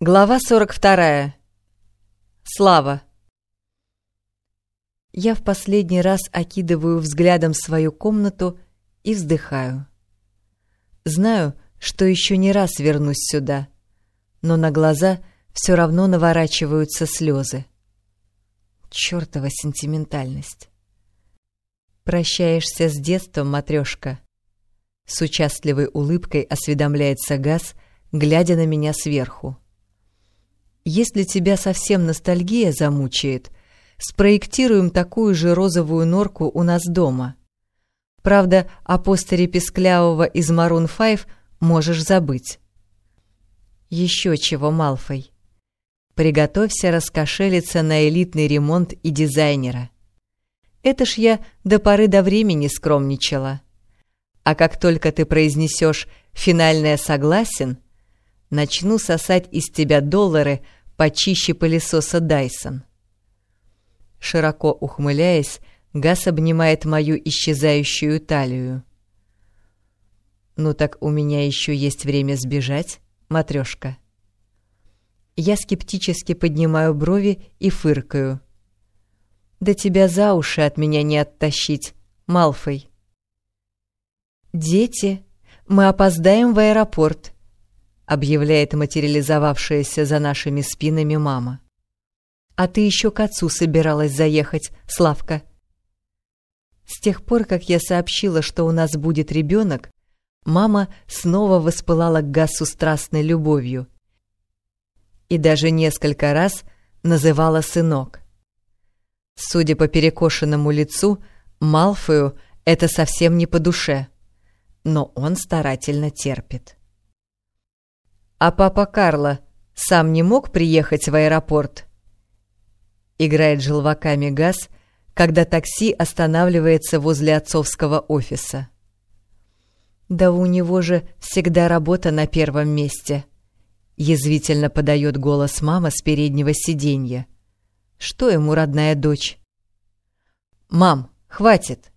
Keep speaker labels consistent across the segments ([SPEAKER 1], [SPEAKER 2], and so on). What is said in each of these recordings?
[SPEAKER 1] Глава 42. Слава. Я в последний раз окидываю взглядом свою комнату и вздыхаю. Знаю, что еще не раз вернусь сюда, но на глаза все равно наворачиваются слезы. Чёртова сентиментальность. Прощаешься с детством, матрешка. С участливой улыбкой осведомляется Газ, глядя на меня сверху. Если тебя совсем ностальгия замучает, спроектируем такую же розовую норку у нас дома. Правда, о постере Песклявого из Maroon 5 можешь забыть. Еще чего, Малфой. Приготовься раскошелиться на элитный ремонт и дизайнера. Это ж я до поры до времени скромничала. А как только ты произнесешь «финальное согласен», начну сосать из тебя доллары – почище пылесоса Дайсон. Широко ухмыляясь, Газ обнимает мою исчезающую талию. «Ну так у меня еще есть время сбежать, матрешка». Я скептически поднимаю брови и фыркаю. «Да тебя за уши от меня не оттащить, Малфой». «Дети, мы опоздаем в аэропорт», объявляет материализовавшаяся за нашими спинами мама. «А ты еще к отцу собиралась заехать, Славка?» С тех пор, как я сообщила, что у нас будет ребенок, мама снова воспылала к Гасу страстной любовью и даже несколько раз называла сынок. Судя по перекошенному лицу, Малфою это совсем не по душе, но он старательно терпит. А папа Карло сам не мог приехать в аэропорт? Играет желваками газ, когда такси останавливается возле отцовского офиса. Да у него же всегда работа на первом месте. Язвительно подает голос мама с переднего сиденья. Что ему родная дочь? «Мам, хватит!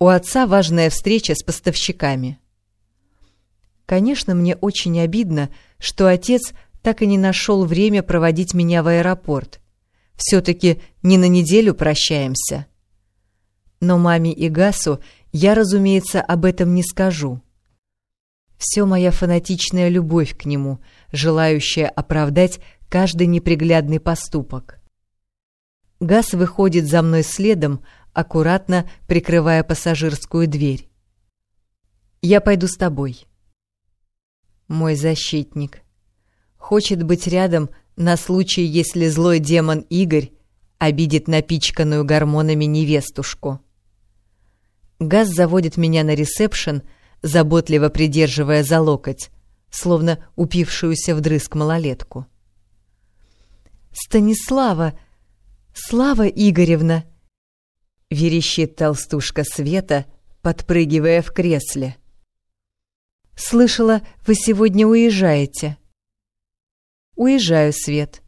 [SPEAKER 1] У отца важная встреча с поставщиками». Конечно, мне очень обидно, что отец так и не нашел время проводить меня в аэропорт. Все-таки не на неделю прощаемся. Но маме и Гасу я, разумеется, об этом не скажу. Все моя фанатичная любовь к нему, желающая оправдать каждый неприглядный поступок. Газ выходит за мной следом, аккуратно прикрывая пассажирскую дверь. «Я пойду с тобой» мой защитник. Хочет быть рядом на случай, если злой демон Игорь обидит напичканную гормонами невестушку. Газ заводит меня на ресепшн, заботливо придерживая за локоть, словно упившуюся вдрызг малолетку. «Станислава! Слава Игоревна!» — верещит толстушка Света, подпрыгивая в кресле. Слышала, вы сегодня уезжаете. Уезжаю, Свет.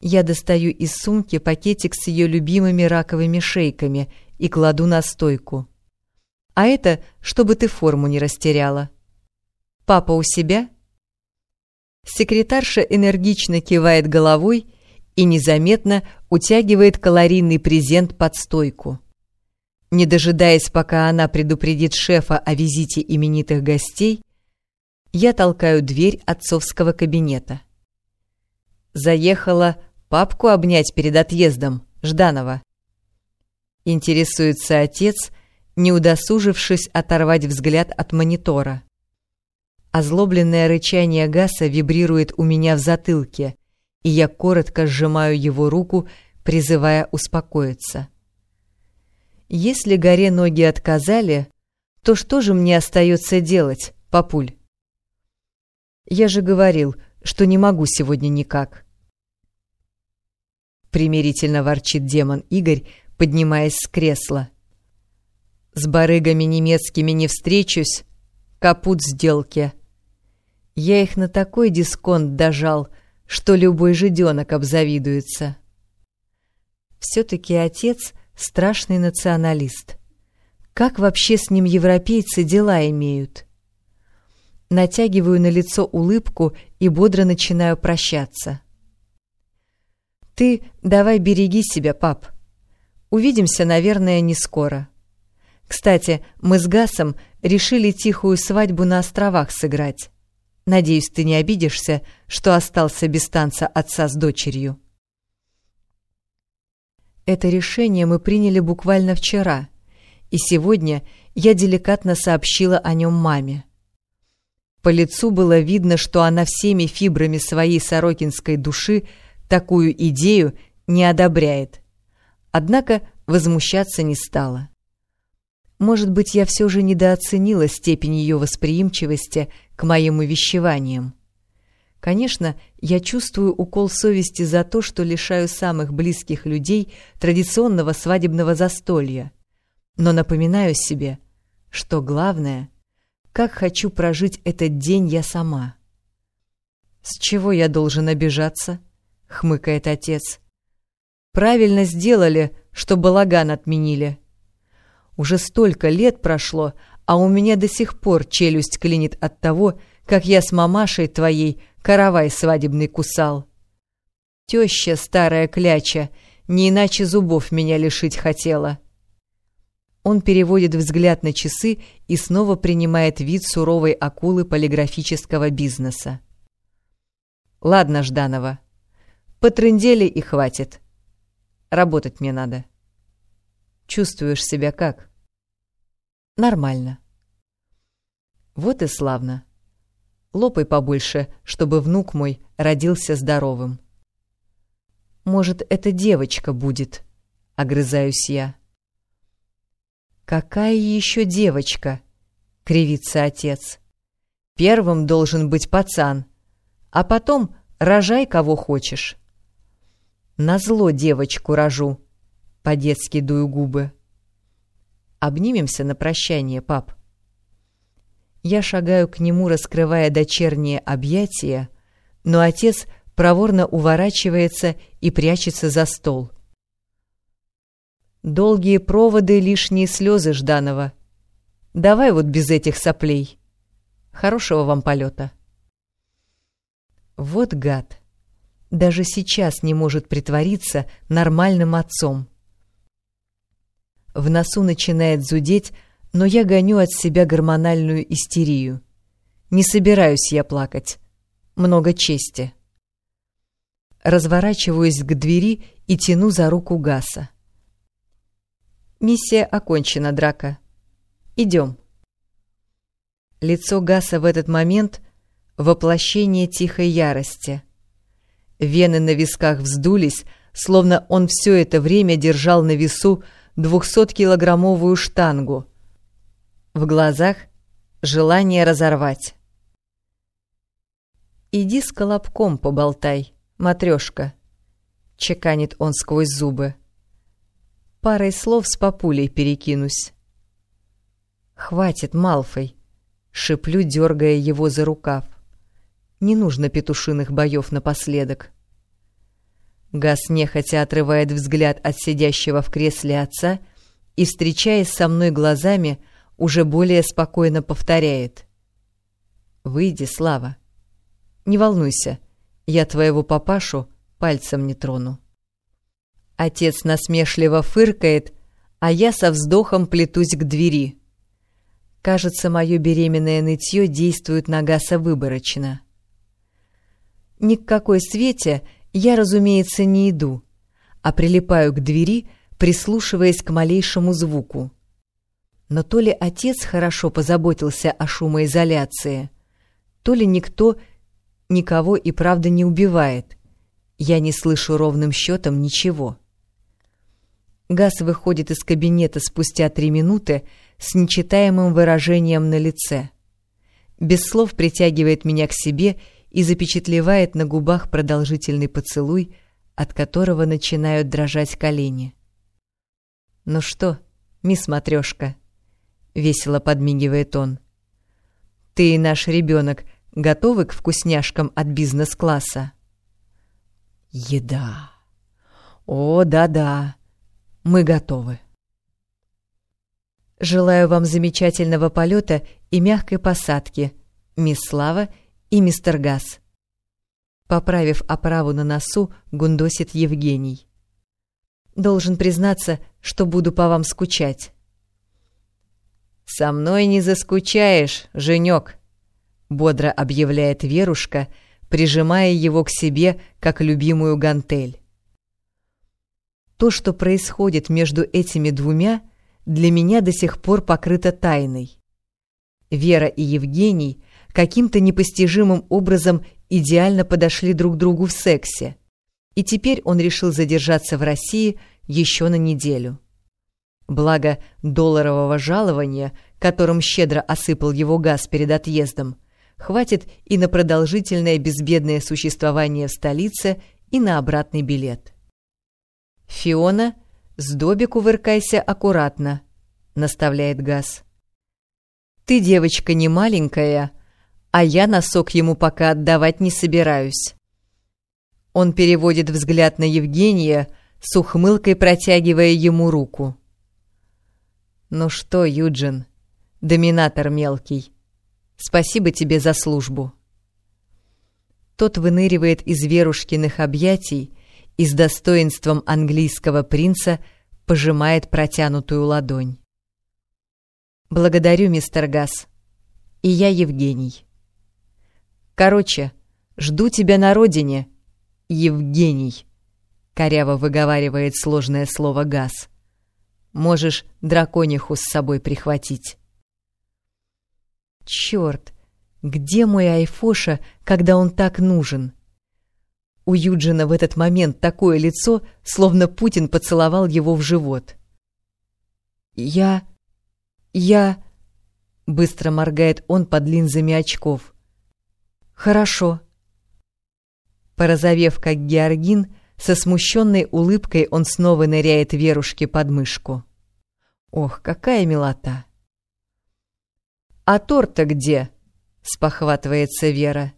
[SPEAKER 1] Я достаю из сумки пакетик с ее любимыми раковыми шейками и кладу на стойку. А это, чтобы ты форму не растеряла. Папа у себя? Секретарша энергично кивает головой и незаметно утягивает калорийный презент под стойку. Не дожидаясь, пока она предупредит шефа о визите именитых гостей, я толкаю дверь отцовского кабинета. Заехала папку обнять перед отъездом, Жданова. Интересуется отец, не удосужившись оторвать взгляд от монитора. Озлобленное рычание Гаса вибрирует у меня в затылке, и я коротко сжимаю его руку, призывая успокоиться. Если горе ноги отказали, то что же мне остается делать, папуль? Я же говорил, что не могу сегодня никак. Примирительно ворчит демон Игорь, поднимаясь с кресла. С барыгами немецкими не встречусь, капут сделки. Я их на такой дисконт дожал, что любой жиденок обзавидуется. Все-таки отец — страшный националист. Как вообще с ним европейцы дела имеют? натягиваю на лицо улыбку и бодро начинаю прощаться. «Ты давай береги себя, пап. Увидимся, наверное, не скоро. Кстати, мы с Гасом решили тихую свадьбу на островах сыграть. Надеюсь, ты не обидишься, что остался без танца отца с дочерью». Это решение мы приняли буквально вчера, и сегодня я деликатно сообщила о нем маме. По лицу было видно, что она всеми фибрами своей сорокинской души такую идею не одобряет. Однако возмущаться не стала. Может быть, я все же недооценила степень ее восприимчивости к моим увещеваниям. Конечно, я чувствую укол совести за то, что лишаю самых близких людей традиционного свадебного застолья. Но напоминаю себе, что главное, как хочу прожить этот день я сама. «С чего я должен обижаться?» — хмыкает отец. «Правильно сделали, что балаган отменили. Уже столько лет прошло, а у меня до сих пор челюсть клинит от того, как я с мамашей твоей каравай свадебный кусал. Теща старая кляча, не иначе зубов меня лишить хотела. Он переводит взгляд на часы и снова принимает вид суровой акулы полиграфического бизнеса. «Ладно, Жданова, потрындели и хватит. Работать мне надо». «Чувствуешь себя как?» «Нормально». «Вот и славно лопай побольше, чтобы внук мой родился здоровым. Может, это девочка будет, огрызаюсь я. Какая еще девочка? кривится отец. Первым должен быть пацан, а потом рожай кого хочешь. Назло девочку рожу, по-детски дую губы. Обнимемся на прощание, пап. Я шагаю к нему, раскрывая дочерние объятия, но отец проворно уворачивается и прячется за стол. Долгие проводы, лишние слезы Жданова. Давай вот без этих соплей. Хорошего вам полета. Вот гад. Даже сейчас не может притвориться нормальным отцом. В носу начинает зудеть, но я гоню от себя гормональную истерию. Не собираюсь я плакать. Много чести. Разворачиваюсь к двери и тяну за руку Гаса. Миссия окончена, драка. Идем. Лицо Гаса в этот момент — воплощение тихой ярости. Вены на висках вздулись, словно он все это время держал на весу двухсоткилограммовую штангу — в глазах желание разорвать. «Иди с колобком поболтай, матрешка», — чеканит он сквозь зубы. «Парой слов с папулей перекинусь». «Хватит, Малфой», — шиплю, дергая его за рукав. «Не нужно петушиных боев напоследок». Газ нехотя отрывает взгляд от сидящего в кресле отца и, встречаясь со мной глазами, — уже более спокойно повторяет. «Выйди, Слава. Не волнуйся, я твоего папашу пальцем не трону». Отец насмешливо фыркает, а я со вздохом плетусь к двери. Кажется, мое беременное нытье действует на Гаса выборочно. Ни к какой свете я, разумеется, не иду, а прилипаю к двери, прислушиваясь к малейшему звуку. Но то ли отец хорошо позаботился о шумоизоляции, то ли никто никого и правда не убивает. Я не слышу ровным счетом ничего. Газ выходит из кабинета спустя три минуты с нечитаемым выражением на лице. Без слов притягивает меня к себе и запечатлевает на губах продолжительный поцелуй, от которого начинают дрожать колени. «Ну что, мисс Матрёшка?» Весело подмигивает он. Ты и наш ребенок готовы к вкусняшкам от бизнес-класса? Еда. О, да-да. Мы готовы. Желаю вам замечательного полета и мягкой посадки, мисс Слава и мистер Газ. Поправив оправу на носу, гундосит Евгений. Должен признаться, что буду по вам скучать.
[SPEAKER 2] «Со мной не заскучаешь, женек», — бодро объявляет Верушка, прижимая его к себе, как любимую гантель. То, что происходит между этими двумя, для меня до сих пор покрыто тайной. Вера и Евгений каким-то непостижимым образом идеально подошли друг другу в сексе, и теперь он решил задержаться в России еще на неделю. Благо долларового жалования, которым щедро осыпал его газ перед отъездом, хватит и на продолжительное безбедное существование в столице, и на обратный билет. «Фиона, с Добби кувыркайся аккуратно», — наставляет Газ. «Ты девочка не маленькая, а я носок ему пока отдавать не собираюсь». Он переводит взгляд на Евгения, с ухмылкой протягивая ему руку. «Ну что, Юджин, доминатор мелкий, спасибо тебе за службу». Тот выныривает из Верушкиных объятий и с достоинством английского принца пожимает протянутую ладонь. «Благодарю, мистер Гасс. И я Евгений. Короче, жду тебя на родине, Евгений», — коряво выговаривает сложное слово «газ». «Можешь дракониху с собой прихватить». «Чёрт, где мой Айфоша, когда он так нужен?» У Юджина в этот момент такое лицо, словно Путин поцеловал его в живот. «Я... я...» — быстро моргает он под линзами очков. «Хорошо». Порозовев, как георгин, со смущенной улыбкой он снова ныряет Верушке под мышку. Ох, какая милота! «А торт-то где?» — спохватывается Вера.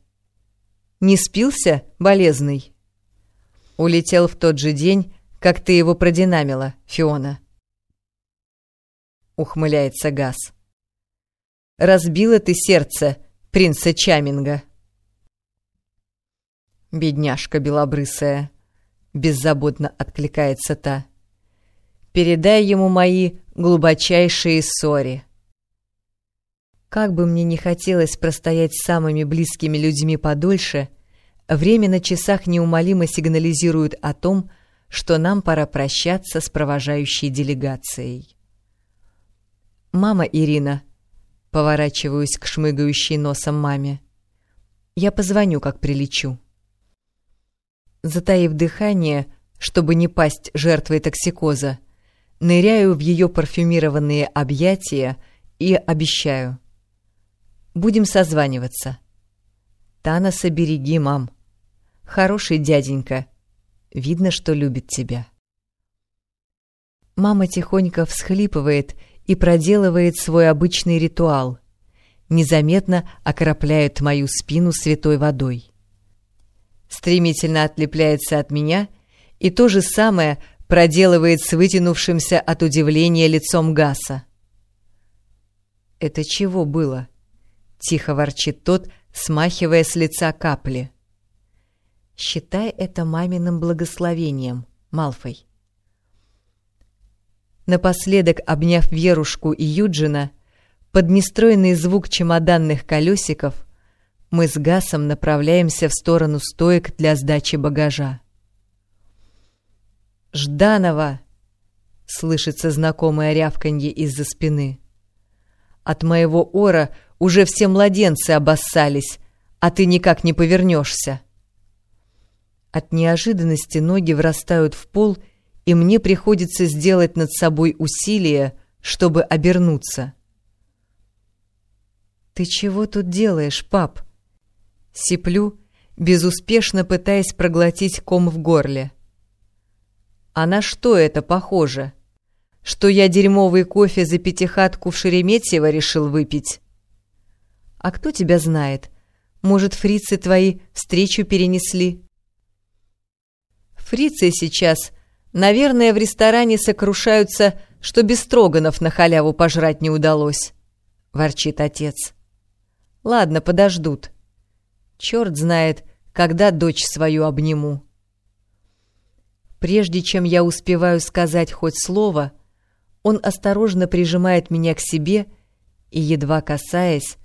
[SPEAKER 2] Не спился, болезный?» «Улетел в тот же день, как ты его продинамила, Фиона». Ухмыляется Газ. «Разбила ты сердце принца Чаминга». «Бедняжка белобрысая», — беззаботно откликается та. «Передай ему мои глубочайшие ссори». Как бы мне ни хотелось простоять с самыми близкими людьми подольше, время на часах неумолимо сигнализирует о том, что нам пора прощаться с провожающей делегацией. «Мама Ирина», — поворачиваюсь к шмыгающей носом маме, — «я позвоню, как прилечу». Затаив дыхание, чтобы не пасть жертвой токсикоза, ныряю в ее парфюмированные объятия и обещаю — Будем созваниваться. Танаса береги, мам. Хороший дяденька. Видно, что любит тебя. Мама тихонько всхлипывает и проделывает свой обычный ритуал. Незаметно окропляет мою спину святой водой. Стремительно отлепляется от меня и то же самое проделывает с вытянувшимся от удивления лицом Гаса. Это чего было? Тихо ворчит тот, смахивая с лица капли. Считай это маминым благословением, Малфой. Напоследок, обняв Верушку и Юджина, под нестроенный звук чемоданных колесиков, мы с Гасом направляемся в сторону стоек для сдачи багажа. «Жданова!» — слышится знакомое рявканье из-за спины. От моего ора уже все младенцы обоссались, а ты никак не повернешься. От неожиданности ноги врастают в пол, и мне приходится сделать над собой усилие, чтобы обернуться. «Ты чего тут делаешь, пап?» Сиплю, безуспешно пытаясь проглотить ком в горле. «А на что это похоже? Что я дерьмовый кофе за пятихатку в Шереметьево решил выпить?» А кто тебя знает? Может, фрицы твои встречу перенесли? Фрицы сейчас, наверное, в ресторане сокрушаются, что без строганов на халяву пожрать не удалось, — ворчит отец.
[SPEAKER 1] Ладно, подождут. Черт знает, когда дочь свою обниму. Прежде чем я успеваю сказать хоть слово, он осторожно прижимает меня к себе и, едва касаясь,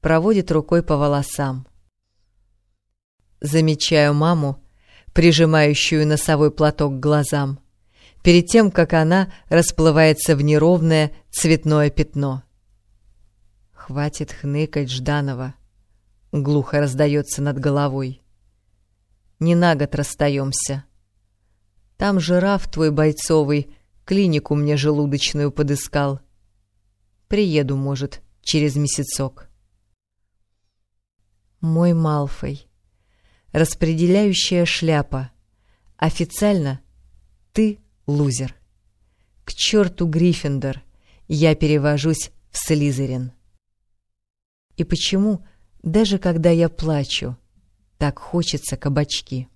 [SPEAKER 1] проводит рукой по волосам. Замечаю маму, прижимающую носовой платок к глазам, перед тем, как она расплывается в неровное цветное пятно. «Хватит хныкать, Жданова!» — глухо раздается над головой. «Не на год расстаемся. Там жираф твой бойцовый клинику мне желудочную подыскал. Приеду, может, через месяцок». Мой Малфой. Распределяющая шляпа. Официально ты лузер. К черту Гриффиндор. Я перевожусь в Слизерин. И почему, даже когда я плачу, так хочется кабачки?